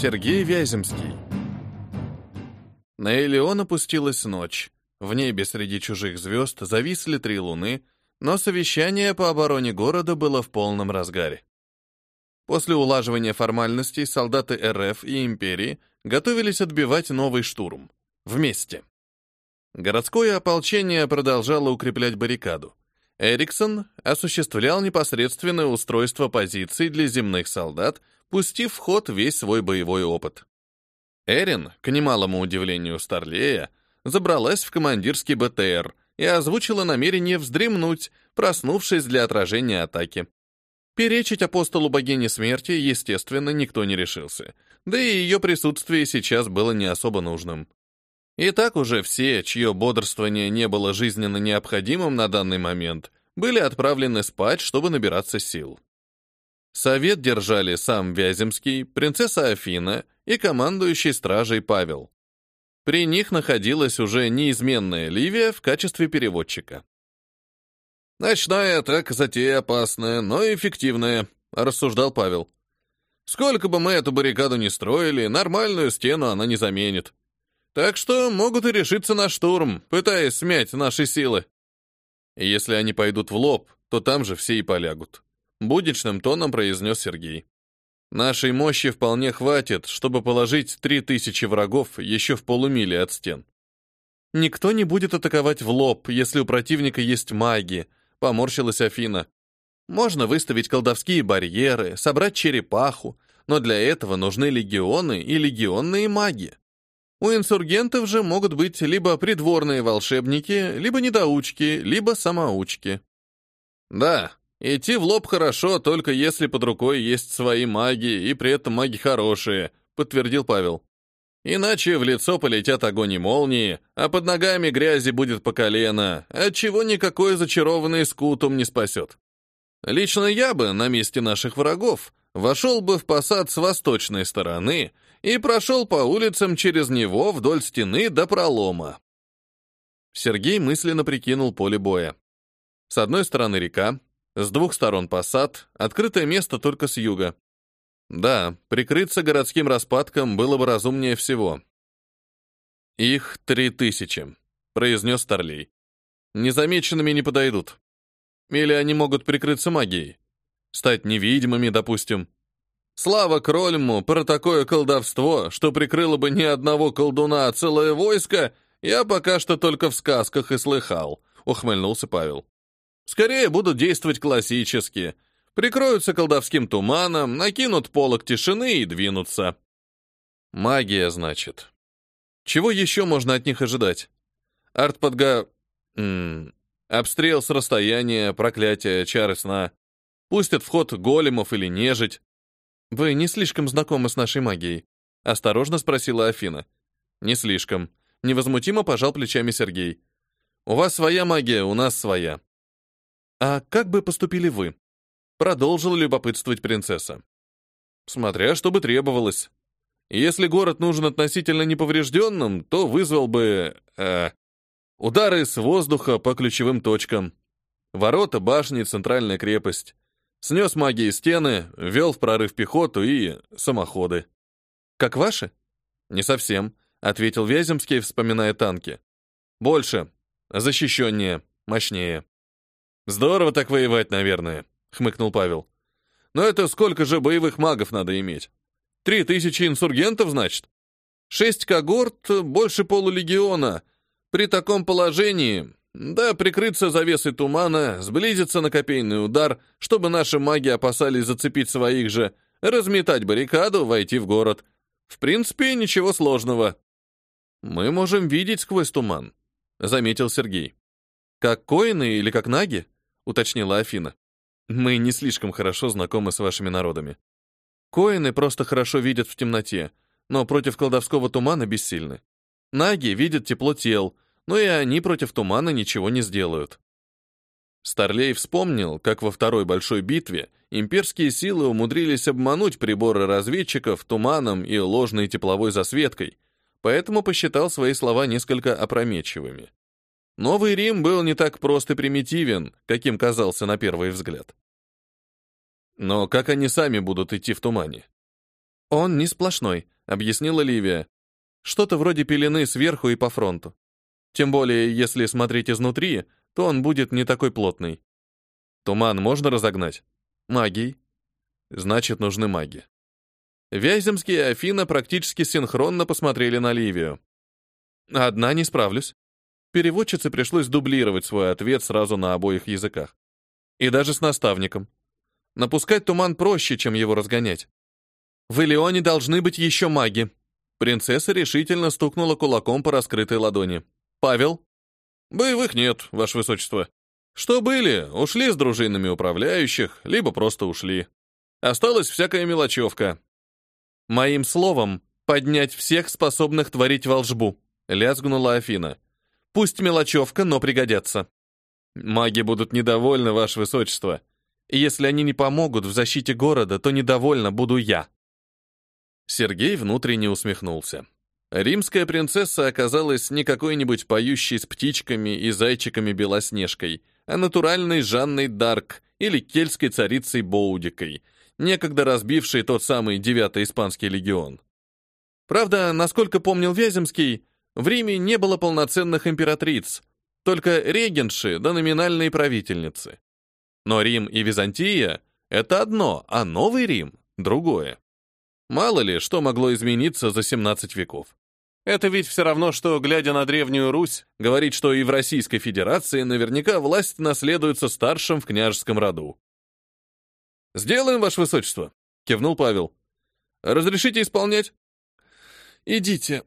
Сергей Вяземский. На Элеон опустилась ночь. В небе среди чужих звезд зависли три луны, но совещание по обороне города было в полном разгаре. После улаживания формальностей солдаты РФ и империи готовились отбивать новый штурм. Вместе. Городское ополчение продолжало укреплять баррикаду. Эриксон осуществлял непосредственное устройство позиций для земных солдат, пустив в ход весь свой боевой опыт. Эрин, к немалому удивлению Старлея, забралась в командирский БТР и озвучила намерение вздремнуть, проснувшись для отражения атаки. Перечить апостолу богини смерти, естественно, никто не решился, да и ее присутствие сейчас было не особо нужным. И так уже все, чье бодрствование не было жизненно необходимым на данный момент, были отправлены спать, чтобы набираться сил. Совет держали сам Вяземский, принцесса Афина и командующий стражей Павел. При них находилась уже неизменная Ливия в качестве переводчика. «Ночная атака затея опасная, но эффективная», — рассуждал Павел. «Сколько бы мы эту баррикаду ни строили, нормальную стену она не заменит. Так что могут и решиться на штурм, пытаясь смять наши силы. Если они пойдут в лоб, то там же все и полягут. Будничным тоном произнес Сергей. Нашей мощи вполне хватит, чтобы положить три тысячи врагов еще в полумиле от стен. Никто не будет атаковать в лоб, если у противника есть маги, поморщилась Афина. Можно выставить колдовские барьеры, собрать черепаху, но для этого нужны легионы и легионные маги. У инсургентов же могут быть либо придворные волшебники, либо недоучки, либо самоучки. Да, идти в лоб хорошо, только если под рукой есть свои маги, и при этом маги хорошие, подтвердил Павел. Иначе в лицо полетят огонь и молнии, а под ногами грязи будет по колено, отчего никакой зачарованный скутум не спасет. Лично я бы на месте наших врагов вошел бы в посад с восточной стороны и прошел по улицам через него вдоль стены до пролома. Сергей мысленно прикинул поле боя. С одной стороны река, с двух сторон посад, открытое место только с юга. Да, прикрыться городским распадком было бы разумнее всего. «Их три тысячи», — произнес Старлей. «Незамеченными не подойдут. Или они могут прикрыться магией. Стать невидимыми, допустим. Слава Крольму про такое колдовство, что прикрыло бы не одного колдуна, а целое войско, я пока что только в сказках и слыхал, ухмыльнулся Павел. Скорее будут действовать классически. Прикроются колдовским туманом, накинут полог тишины и двинутся. Магия, значит. Чего еще можно от них ожидать? Артподга... М обстрел с расстояния, проклятие, чары сна. Пустят в ход големов или нежить. «Вы не слишком знакомы с нашей магией?» — осторожно спросила Афина. «Не слишком». Невозмутимо пожал плечами Сергей. «У вас своя магия, у нас своя». «А как бы поступили вы?» Продолжила любопытствовать принцесса. «Смотря что бы требовалось. Если город нужен относительно неповрежденным, то вызвал бы... Э, удары с воздуха по ключевым точкам. Ворота, башни, центральная крепость. Снес магии стены, вел в прорыв пехоту и самоходы. «Как ваши?» «Не совсем», — ответил Вяземский, вспоминая танки. «Больше. Защищеннее. Мощнее». «Здорово так воевать, наверное», — хмыкнул Павел. «Но это сколько же боевых магов надо иметь? Три тысячи инсургентов, значит? Шесть когорт, больше полулегиона. При таком положении да, прикрыться завесой тумана, сблизиться на копейный удар, чтобы наши маги опасались зацепить своих же, разметать баррикаду, войти в город. В принципе, ничего сложного. Мы можем видеть сквозь туман, заметил Сергей. Как коины или как наги? уточнила Афина. Мы не слишком хорошо знакомы с вашими народами. Коины просто хорошо видят в темноте, но против колдовского тумана бессильны. Наги видят тепло тел, но и они против тумана ничего не сделают. Старлей вспомнил, как во второй большой битве имперские силы умудрились обмануть приборы разведчиков туманом и ложной тепловой засветкой, поэтому посчитал свои слова несколько опрометчивыми. Новый Рим был не так прост и примитивен, каким казался на первый взгляд. Но как они сами будут идти в тумане? Он не сплошной, объяснила Ливия. Что-то вроде пелены сверху и по фронту. Тем более, если смотреть изнутри, то он будет не такой плотный. Туман можно разогнать? Магией. Значит, нужны маги. Вяземский и Афина практически синхронно посмотрели на Ливию. Одна не справлюсь. Переводчице пришлось дублировать свой ответ сразу на обоих языках. И даже с наставником. Напускать туман проще, чем его разгонять. В Элеоне должны быть еще маги. Принцесса решительно стукнула кулаком по раскрытой ладони. Павел? Боевых нет, ваше высочество. Что были, ушли с дружинами управляющих, либо просто ушли. Осталась всякая мелочевка. Моим словом, поднять всех способных творить волшбу, лязгнула Афина. Пусть мелочевка, но пригодятся. Маги будут недовольны, ваше высочество. Если они не помогут в защите города, то недовольна буду я. Сергей внутренне усмехнулся. Римская принцесса оказалась не какой-нибудь поющей с птичками и зайчиками Белоснежкой, а натуральной Жанной Дарк или кельтской царицей Боудикой, некогда разбившей тот самый девятый испанский легион. Правда, насколько помнил Вяземский, в Риме не было полноценных императриц, только регенши да номинальные правительницы. Но Рим и Византия — это одно, а Новый Рим — другое. Мало ли, что могло измениться за 17 веков. Это ведь все равно, что, глядя на Древнюю Русь, говорить, что и в Российской Федерации наверняка власть наследуется старшим в княжеском роду. «Сделаем, Ваше Высочество», — кивнул Павел. «Разрешите исполнять?» «Идите».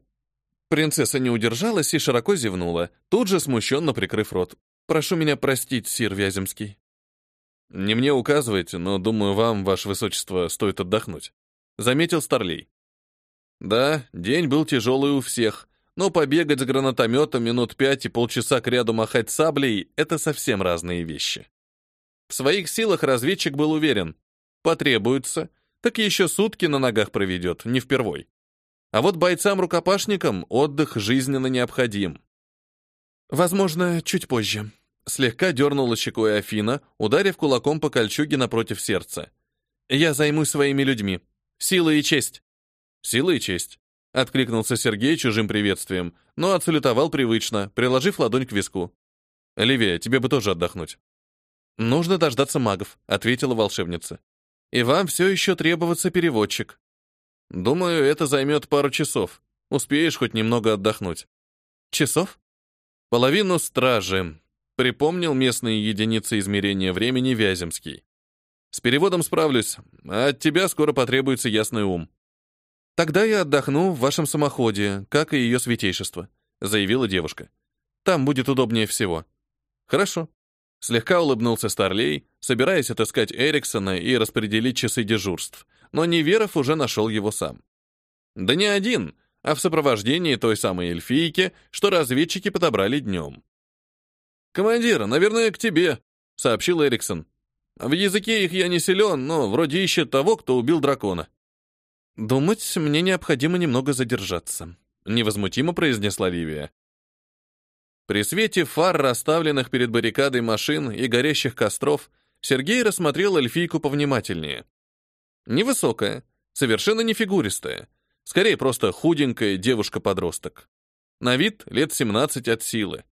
Принцесса не удержалась и широко зевнула, тут же смущенно прикрыв рот. «Прошу меня простить, сир Вяземский». «Не мне указывайте, но, думаю, вам, Ваше Высочество, стоит отдохнуть», — заметил Старлей. Да, день был тяжелый у всех, но побегать с гранатометом минут пять и полчаса к ряду махать саблей — это совсем разные вещи. В своих силах разведчик был уверен. Потребуется, так еще сутки на ногах проведет, не впервой. А вот бойцам-рукопашникам отдых жизненно необходим. Возможно, чуть позже. Слегка дернула щекой Афина, ударив кулаком по кольчуге напротив сердца. Я займусь своими людьми. Сила и честь. Сила и честь. Откликнулся Сергей чужим приветствием, но отсалютовал привычно, приложив ладонь к виску. «Оливия, тебе бы тоже отдохнуть». «Нужно дождаться магов», — ответила волшебница. «И вам все еще требоваться переводчик». «Думаю, это займет пару часов. Успеешь хоть немного отдохнуть». «Часов?» «Половину стражи», — припомнил местные единицы измерения времени Вяземский. «С переводом справлюсь, а от тебя скоро потребуется ясный ум». «Тогда я отдохну в вашем самоходе, как и ее святейшество», — заявила девушка. «Там будет удобнее всего». «Хорошо». Слегка улыбнулся Старлей, собираясь отыскать Эриксона и распределить часы дежурств, но Неверов уже нашел его сам. Да не один, а в сопровождении той самой эльфийки, что разведчики подобрали днем. «Командир, наверное, к тебе», — сообщил Эриксон. «В языке их я не силен, но вроде ищет того, кто убил дракона». «Думать, мне необходимо немного задержаться», — невозмутимо произнесла Ливия. При свете фар, расставленных перед баррикадой машин и горящих костров, Сергей рассмотрел эльфийку повнимательнее. Невысокая, совершенно не фигуристая, скорее просто худенькая девушка-подросток. На вид лет 17 от силы.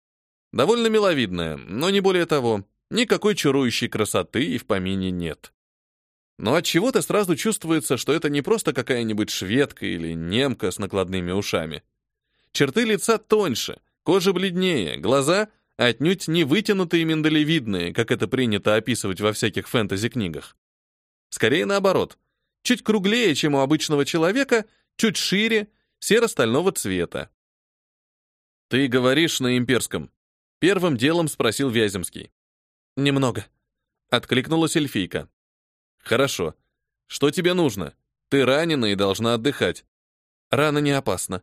Довольно миловидная, но не более того, никакой чарующей красоты и в помине нет. Но от чего то сразу чувствуется, что это не просто какая-нибудь шведка или немка с накладными ушами. Черты лица тоньше, кожа бледнее, глаза отнюдь не вытянутые миндалевидные, как это принято описывать во всяких фэнтези-книгах. Скорее наоборот, чуть круглее, чем у обычного человека, чуть шире, серо-стального цвета. «Ты говоришь на имперском?» Первым делом спросил Вяземский. «Немного», — откликнулась эльфийка. Хорошо. Что тебе нужно? Ты ранена и должна отдыхать. Рана не опасна.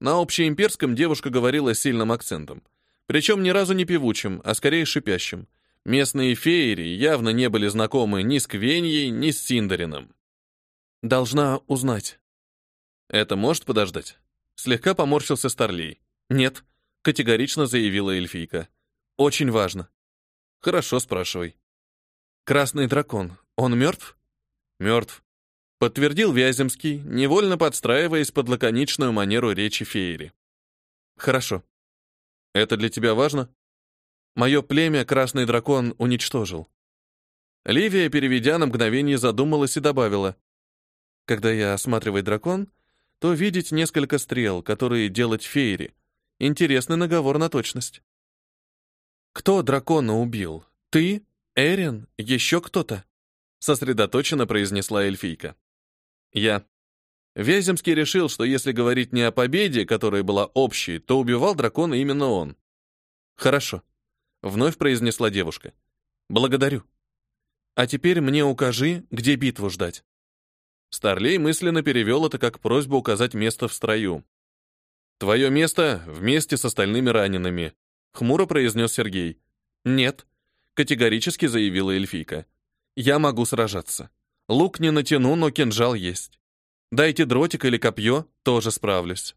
На общеимперском девушка говорила с сильным акцентом. Причем ни разу не певучим, а скорее шипящим. Местные феери явно не были знакомы ни с Квеньей, ни с Синдарином. Должна узнать. Это может подождать? Слегка поморщился Старлей. Нет, категорично заявила эльфийка. Очень важно. Хорошо, спрашивай. Красный дракон. Он мертв? Мертв. Подтвердил Вяземский, невольно подстраиваясь под лаконичную манеру речи Феери. Хорошо. Это для тебя важно? Мое племя Красный Дракон уничтожил. Ливия, переведя на мгновение, задумалась и добавила. Когда я осматриваю дракон, то видеть несколько стрел, которые делать Феери. Интересный наговор на точность. Кто дракона убил? Ты? Эрин? Еще кто-то? Сосредоточенно произнесла эльфийка. Я. Вяземский решил, что если говорить не о победе, которая была общей, то убивал дракона именно он. Хорошо. Вновь произнесла девушка. Благодарю. А теперь мне укажи, где битву ждать. Старлей мысленно перевел это как просьбу указать место в строю. «Твое место вместе с остальными ранеными», — хмуро произнес Сергей. «Нет», — категорически заявила эльфийка. «Я могу сражаться. Лук не натяну, но кинжал есть. Дайте дротик или копье, тоже справлюсь».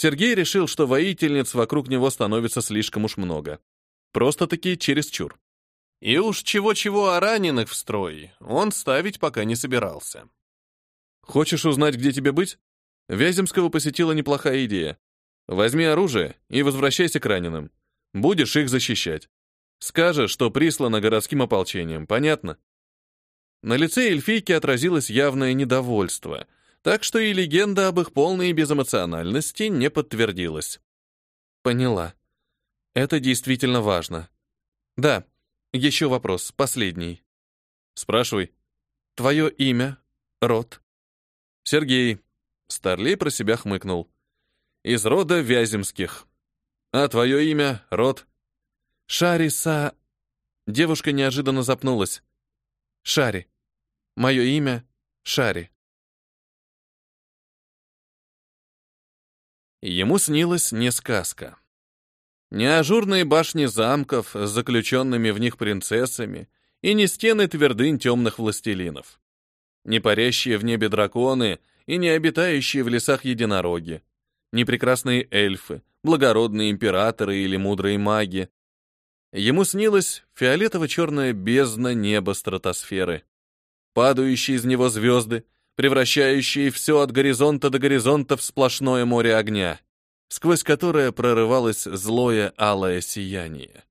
Сергей решил, что воительниц вокруг него становится слишком уж много. Просто-таки чересчур. И уж чего-чего о раненых в строй он ставить пока не собирался. «Хочешь узнать, где тебе быть?» Вяземского посетила неплохая идея. Возьми оружие и возвращайся к раненым. Будешь их защищать. Скажешь, что прислано городским ополчением, понятно? На лице эльфийки отразилось явное недовольство, так что и легенда об их полной безэмоциональности не подтвердилась. Поняла. Это действительно важно. Да, еще вопрос, последний. Спрашивай. Твое имя, род? Сергей, Старлей про себя хмыкнул. «Из рода Вяземских. А твое имя, род?» «Шариса...» Девушка неожиданно запнулась. «Шари. Мое имя — Шари». Ему снилась не сказка. Не ажурные башни замков с заключенными в них принцессами и не стены твердынь темных властелинов. Не парящие в небе драконы и не обитающие в лесах единороги, не прекрасные эльфы, благородные императоры или мудрые маги. Ему снилась фиолетово-черная бездна неба стратосферы, падающие из него звезды, превращающие все от горизонта до горизонта в сплошное море огня, сквозь которое прорывалось злое алое сияние.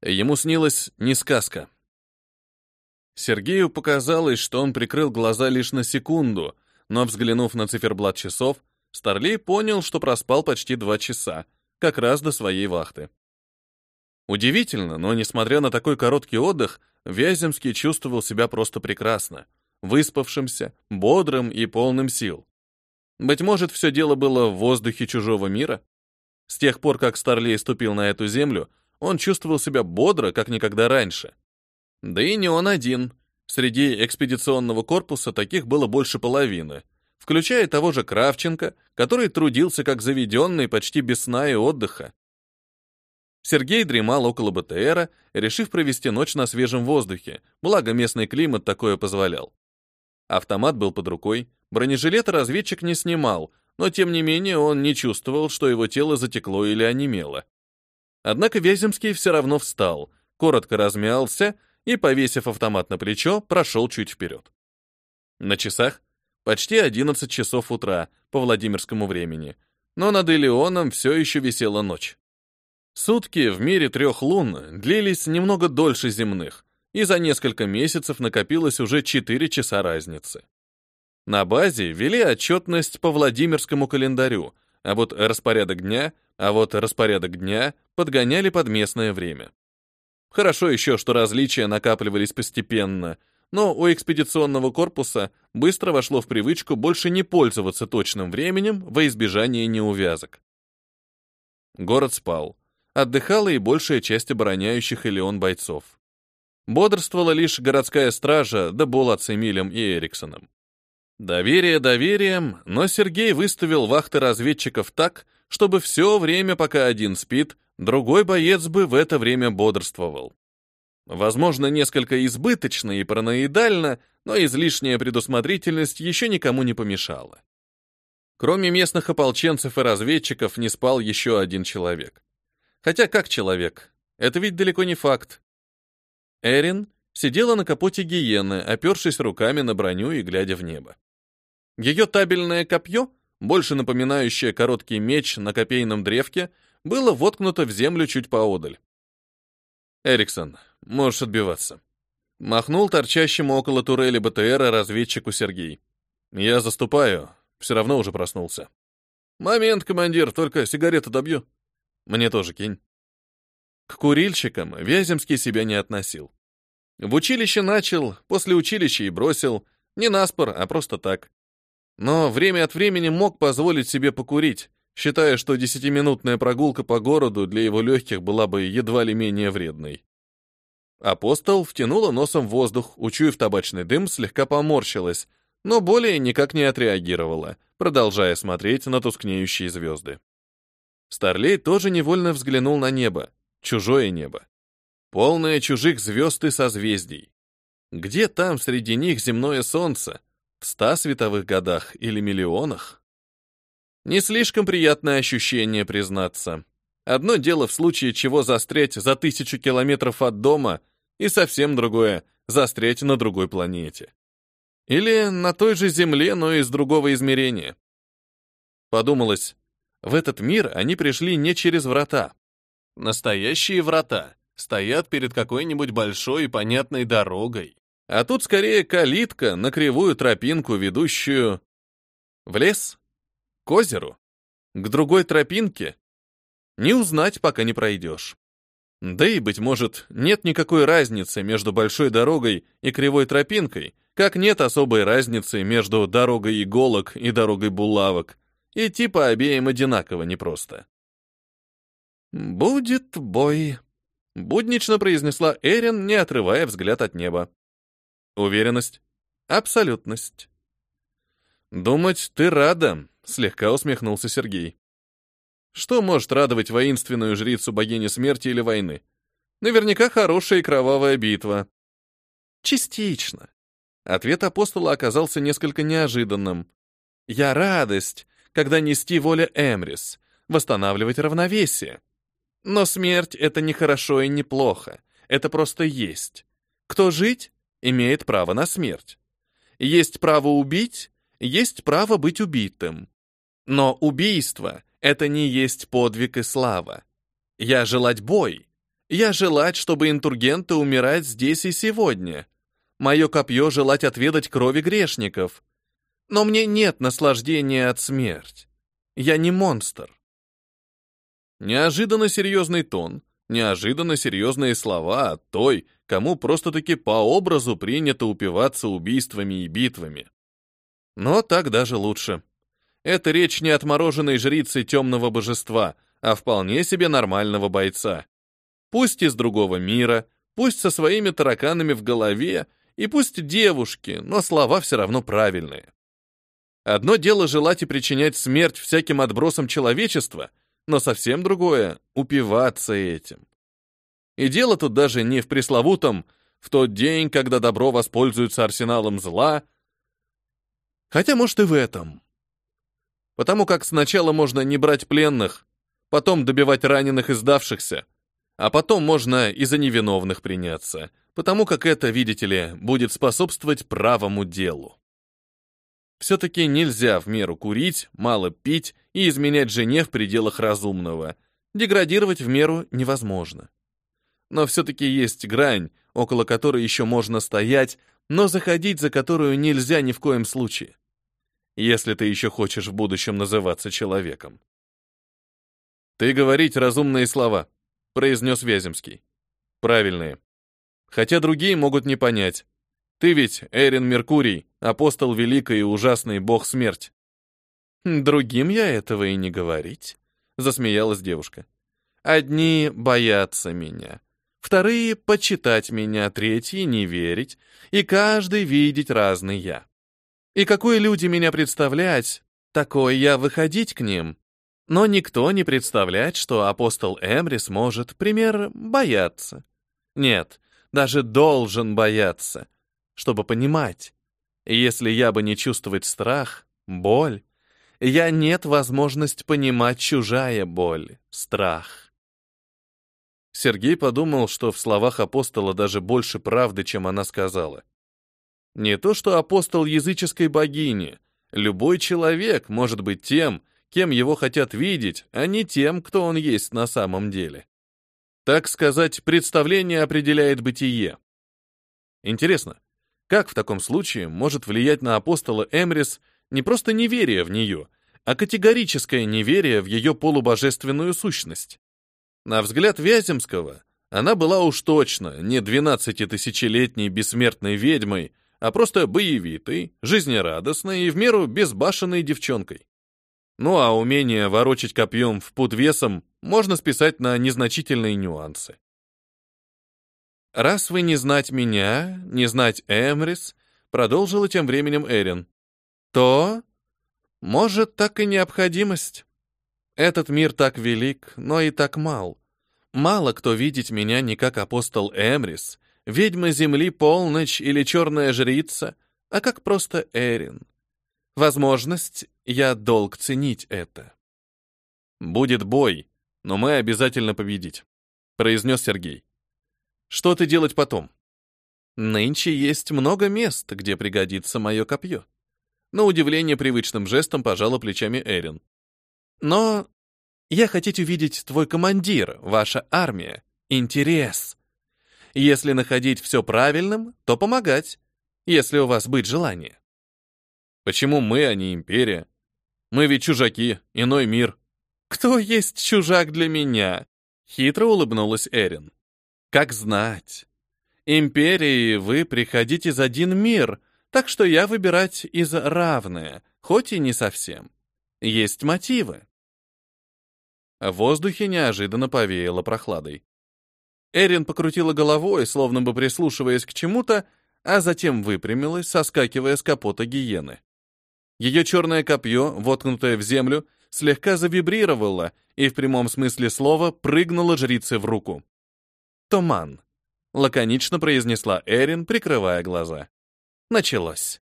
Ему снилась не сказка. Сергею показалось, что он прикрыл глаза лишь на секунду, но, взглянув на циферблат часов, Старлей понял, что проспал почти два часа, как раз до своей вахты. Удивительно, но, несмотря на такой короткий отдых, Вяземский чувствовал себя просто прекрасно, выспавшимся, бодрым и полным сил. Быть может, все дело было в воздухе чужого мира? С тех пор, как Старлей ступил на эту землю, он чувствовал себя бодро, как никогда раньше. Да и не он один — Среди экспедиционного корпуса таких было больше половины, включая того же Кравченко, который трудился как заведенный почти без сна и отдыха. Сергей дремал около БТРа, решив провести ночь на свежем воздухе, благо местный климат такое позволял. Автомат был под рукой, бронежилет разведчик не снимал, но тем не менее он не чувствовал, что его тело затекло или онемело. Однако Вяземский все равно встал, коротко размялся и, повесив автомат на плечо, прошел чуть вперед. На часах почти 11 часов утра по Владимирскому времени, но над Илеоном все еще висела ночь. Сутки в мире трех лун длились немного дольше земных, и за несколько месяцев накопилось уже 4 часа разницы. На базе вели отчетность по Владимирскому календарю, а вот распорядок дня, а вот распорядок дня подгоняли под местное время. Хорошо еще, что различия накапливались постепенно, но у экспедиционного корпуса быстро вошло в привычку больше не пользоваться точным временем во избежание неувязок. Город спал. Отдыхала и большая часть обороняющих Элеон бойцов. Бодрствовала лишь городская стража, да Болат с Эмилем и Эриксоном. Доверие доверием, но Сергей выставил вахты разведчиков так, чтобы все время, пока один спит, другой боец бы в это время бодрствовал. Возможно, несколько избыточно и параноидально, но излишняя предусмотрительность еще никому не помешала. Кроме местных ополченцев и разведчиков не спал еще один человек. Хотя как человек? Это ведь далеко не факт. Эрин, сидела на капоте гиены, опершись руками на броню и глядя в небо. Ее табельное копье, больше напоминающее короткий меч на копейном древке, было воткнуто в землю чуть поодаль. «Эриксон, можешь отбиваться». Махнул торчащему около турели БТРа разведчику Сергей. «Я заступаю, все равно уже проснулся». «Момент, командир, только сигарету добью». «Мне тоже кинь». К курильщикам Вяземский себя не относил. В училище начал, после училища и бросил, не наспор, а просто так. Но время от времени мог позволить себе покурить, считая, что десятиминутная прогулка по городу для его легких была бы едва ли менее вредной. Апостол втянула носом воздух, учуяв табачный дым, слегка поморщилась, но более никак не отреагировала, продолжая смотреть на тускнеющие звезды. Старлей тоже невольно взглянул на небо, чужое небо, полное чужих звезд и созвездий. Где там среди них земное солнце? В ста световых годах или миллионах? Не слишком приятное ощущение, признаться. Одно дело в случае чего застрять за тысячу километров от дома, и совсем другое — застрять на другой планете. Или на той же Земле, но из другого измерения. Подумалось, в этот мир они пришли не через врата. Настоящие врата стоят перед какой-нибудь большой и понятной дорогой. А тут скорее калитка на кривую тропинку, ведущую в лес, к озеру, к другой тропинке, не узнать, пока не пройдешь. Да и, быть может, нет никакой разницы между большой дорогой и кривой тропинкой, как нет особой разницы между дорогой иголок и дорогой булавок. Идти по обеим одинаково непросто. «Будет бой», — буднично произнесла Эрин, не отрывая взгляд от неба. Уверенность. Абсолютность. «Думать, ты рада», — слегка усмехнулся Сергей. Что может радовать воинственную жрицу богини смерти или войны? Наверняка хорошая и кровавая битва. Частично. Ответ апостола оказался несколько неожиданным. Я радость, когда нести воля Эмрис, восстанавливать равновесие. Но смерть — это не хорошо и не плохо. Это просто есть. Кто жить, имеет право на смерть. Есть право убить, есть право быть убитым. Но убийство это не есть подвиг и слава. Я желать бой. Я желать, чтобы интургенты умирать здесь и сегодня. Мое копье желать отведать крови грешников. Но мне нет наслаждения от смерти. Я не монстр. Неожиданно серьезный тон, неожиданно серьезные слова от той, кому просто-таки по образу принято упиваться убийствами и битвами. Но так даже лучше. Это речь не отмороженной жрицы темного божества, а вполне себе нормального бойца. Пусть из другого мира, пусть со своими тараканами в голове, и пусть девушки, но слова все равно правильные. Одно дело желать и причинять смерть всяким отбросам человечества, но совсем другое — упиваться этим. И дело тут даже не в пресловутом «в тот день, когда добро воспользуется арсеналом зла», хотя, может, и в этом. Потому как сначала можно не брать пленных, потом добивать раненых и сдавшихся, а потом можно и за невиновных приняться, потому как это, видите ли, будет способствовать правому делу. Все-таки нельзя в меру курить, мало пить и изменять жене в пределах разумного. Деградировать в меру невозможно. Но все-таки есть грань, около которой еще можно стоять, но заходить за которую нельзя ни в коем случае если ты еще хочешь в будущем называться человеком. «Ты говорить разумные слова», — произнес Вяземский. «Правильные. Хотя другие могут не понять. Ты ведь Эрин Меркурий, апостол великий и ужасный бог смерть». «Другим я этого и не говорить», — засмеялась девушка. «Одни боятся меня, вторые — почитать меня, третьи — не верить, и каждый видеть разный я. И какой люди меня представлять, такой я выходить к ним. Но никто не представляет, что апостол Эмрис может, пример, бояться. Нет, даже должен бояться, чтобы понимать. Если я бы не чувствовать страх, боль, я нет возможность понимать чужая боль, страх. Сергей подумал, что в словах апостола даже больше правды, чем она сказала. Не то что апостол языческой богини. Любой человек может быть тем, кем его хотят видеть, а не тем, кто он есть на самом деле. Так сказать, представление определяет бытие. Интересно, как в таком случае может влиять на апостола Эмрис не просто неверие в нее, а категорическое неверие в ее полубожественную сущность? На взгляд Вяземского, она была уж точно не двенадцатитысячелетней бессмертной ведьмой, а просто боевитой, жизнерадостной и в меру безбашенной девчонкой. Ну а умение ворочать копьем в пут весом можно списать на незначительные нюансы. «Раз вы не знать меня, не знать Эмрис», продолжила тем временем Эрин, то, может, так и необходимость. Этот мир так велик, но и так мал. Мало кто видит меня не как апостол Эмрис, ведьма земли полночь или черная жрица, а как просто Эрин. Возможность, я долг ценить это. Будет бой, но мы обязательно победить, произнес Сергей. Что ты делать потом? Нынче есть много мест, где пригодится мое копье. На удивление привычным жестом пожала плечами Эрин. Но я хотеть увидеть твой командир, ваша армия, интерес. Если находить все правильным, то помогать, если у вас быть желание. Почему мы, а не империя? Мы ведь чужаки, иной мир. Кто есть чужак для меня? Хитро улыбнулась Эрин. Как знать. Империи вы приходите из один мир, так что я выбирать из равное, хоть и не совсем. Есть мотивы. В воздухе неожиданно повеяло прохладой. Эрин покрутила головой, словно бы прислушиваясь к чему-то, а затем выпрямилась, соскакивая с капота гиены. Ее черное копье, воткнутое в землю, слегка завибрировало и в прямом смысле слова прыгнуло жрице в руку. «Туман», — лаконично произнесла Эрин, прикрывая глаза. Началось.